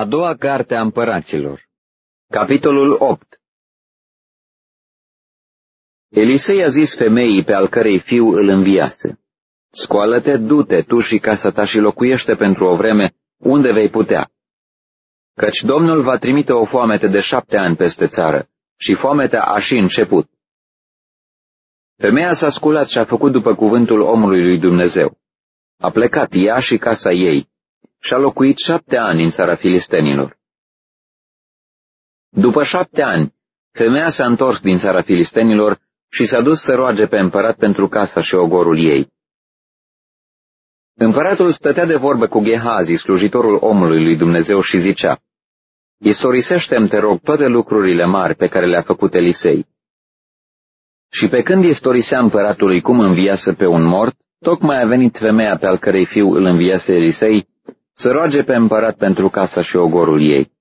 A doua carte a împăraților Capitolul 8 Elisei a zis femeii pe al cărei fiu îl înviase, Scoală-te, du-te, tu și casa ta și locuiește pentru o vreme unde vei putea. Căci Domnul va trimite o foamete de șapte ani peste țară și foametea a și început. Femeia s-a sculat și a făcut după cuvântul omului lui Dumnezeu. A plecat ea și casa ei și a locuit șapte ani în țara filistenilor. După șapte ani, femeia s-a întors din țara filistenilor și s-a dus să roage pe împărat pentru casa și ogorul ei. Împăratul stătea de vorbă cu Gehazi, slujitorul omului lui Dumnezeu, și zicea, Istorisește-mi, te rog, toate lucrurile mari pe care le-a făcut Elisei. Și pe când istorisea împăratului cum înviase pe un mort, tocmai a venit femeia pe al cărei fiu îl înviase Elisei să roage pe împărat pentru casa și ogorul ei.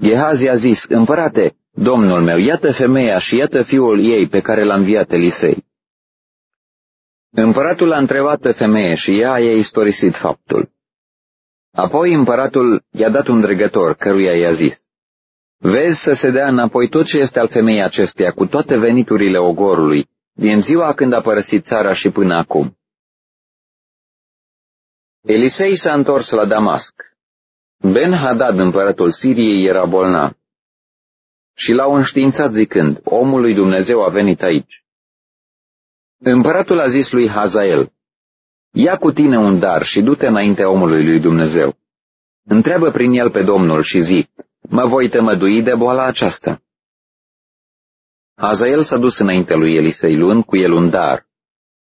Gehazi a zis, împărate, domnul meu, iată femeia și iată fiul ei pe care l-a înviat Elisei. Împăratul a întrebat pe femeie și ea i-a istorisit faptul. Apoi împăratul i-a dat un dregător, căruia i-a zis, Vezi să se dea înapoi tot ce este al femeii acesteia, cu toate veniturile ogorului, din ziua când a părăsit țara și până acum. Elisei s-a întors la Damasc. Ben-Hadad, împăratul Siriei, era bolnav. Și l-au înștiințat zicând, omul lui Dumnezeu a venit aici. Împăratul a zis lui Hazael, ia cu tine un dar și du-te înaintea omului lui Dumnezeu. Întreabă prin el pe Domnul și zi, mă voi tămădui de boala aceasta. Hazael s-a dus înaintea lui Elisei luând cu el un dar,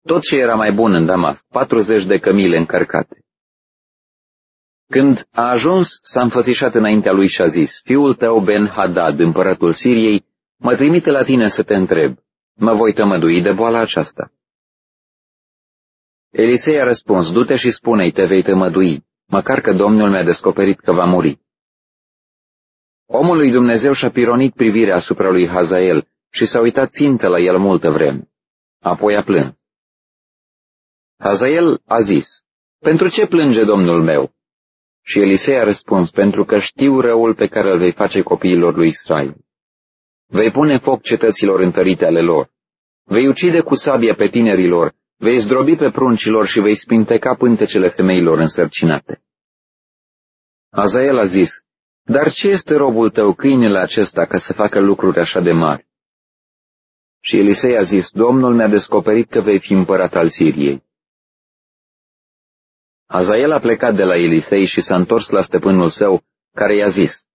tot ce era mai bun în Damasc, 40 de cămile încărcate. Când a ajuns, s-a înfățișat înaintea lui și a zis, Fiul tău Ben-Hadad, împăratul Siriei, mă trimite la tine să te întreb, mă voi tămădui de boala aceasta. Elisei a răspuns, du-te și spune-i, te vei tămădui, măcar că Domnul mi-a descoperit că va muri. Omul lui Dumnezeu și-a pironit privirea asupra lui Hazael și s-a uitat țintă la el multă vreme. Apoi a plâns. Hazael a zis, Pentru ce plânge Domnul meu? Și Elisei a răspuns, pentru că știu răul pe care îl vei face copiilor lui Israel. Vei pune foc cetăților întărite ale lor. Vei ucide cu sabia pe tinerilor, vei zdrobi pe pruncilor și vei spinteca pântecele femeilor însărcinate. Azael a zis, dar ce este robul tău, câinele acesta, ca să facă lucruri așa de mari? Și Elisei a zis, Domnul mi-a descoperit că vei fi împărat al Siriei. Azael a plecat de la Elisei și s-a întors la stăpânul său, care i-a zis,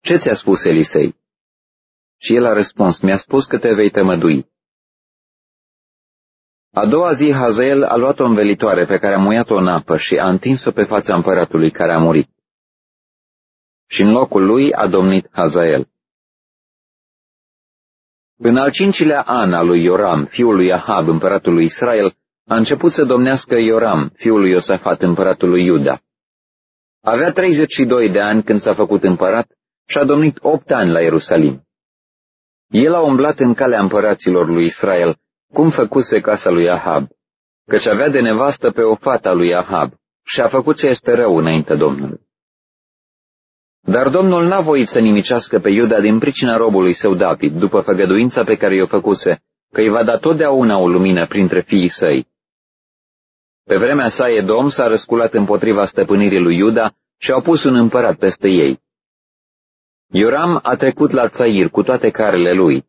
Ce ți-a spus Elisei? Și el a răspuns, mi-a spus că te vei tămădui. A doua zi Hazael a luat o învelitoare pe care a muiat-o în apă și a întins-o pe fața împăratului care a murit. Și în locul lui a domnit Hazael. În al cincilea an al lui Ioram, fiul lui Ahab, împăratul lui Israel, a început să domnească Ioram, fiul lui Iosafat, împăratul lui Iuda. Avea 32 de ani când s-a făcut împărat și a domnit opt ani la Ierusalim. El a umblat în calea împăraților lui Israel, cum făcuse casa lui Ahab, căci avea de nevastă pe o fată lui Ahab și a făcut ce este rău înainte Domnului. Dar Domnul n-a voit să nimicească pe Iuda din pricina robului său David, după făgăduința pe care i-o făcuse, că îi va da totdeauna o lumină printre fiii săi. Pe vremea sa Edom s-a răsculat împotriva stăpânirii lui Iuda și au pus un împărat peste ei. Ioram a trecut la Țair cu toate carele lui.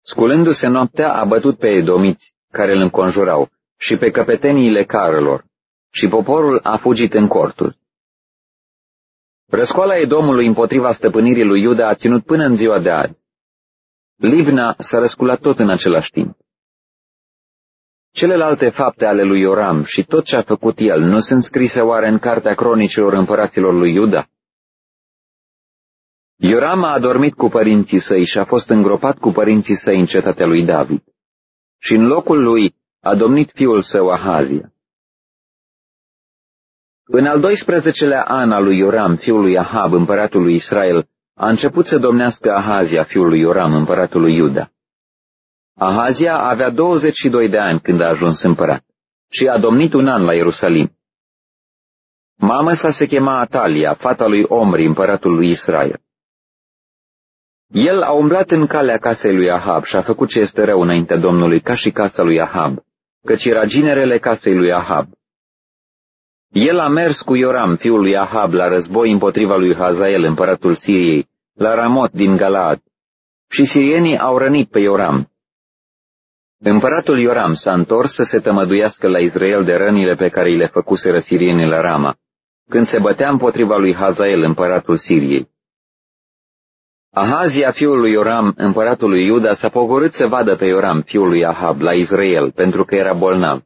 Sculându-se noaptea, a bătut pe edomiți care îl înconjurau și pe căpeteniile carelor, și poporul a fugit în corturi. Răscoala Edomului împotriva stăpânirii lui Iuda a ținut până în ziua de azi. Livna s-a răsculat tot în același timp. Celelalte fapte ale lui Ioram și tot ce a făcut el nu sunt scrise oare în cartea cronicilor împăraților lui Iuda? Ioram a adormit cu părinții săi și a fost îngropat cu părinții săi în cetatea lui David. Și în locul lui a domnit fiul său Ahazia. În al 12-lea an al lui Ioram, fiul lui Ahab, împăratul lui Israel, a început să domnească Ahazia, fiul lui Ioram, împăratul lui Iuda. Ahazia avea 22 de ani când a ajuns împărat și a domnit un an la Ierusalim. Mama sa se chema Atalia, fata lui Omri, împăratul lui Israel. El a umblat în calea casei lui Ahab și a făcut ce este rău înaintea Domnului, ca și casa lui Ahab, căci era ginerele casei lui Ahab. El a mers cu Ioram, fiul lui Ahab, la război împotriva lui Hazael, împăratul Siriei, la Ramot din Galaad, și sirienii au rănit pe Ioram. Împăratul Ioram s-a întors să se tămăduiască la Israel de rănile pe care îi le făcuseră sirienii la Rama, când se bătea împotriva lui Hazael, împăratul Siriei. Ahazia, fiul lui Ioram, împăratul lui Iuda, s-a pogorât să vadă pe Ioram, fiul lui Ahab, la Israel, pentru că era bolnav.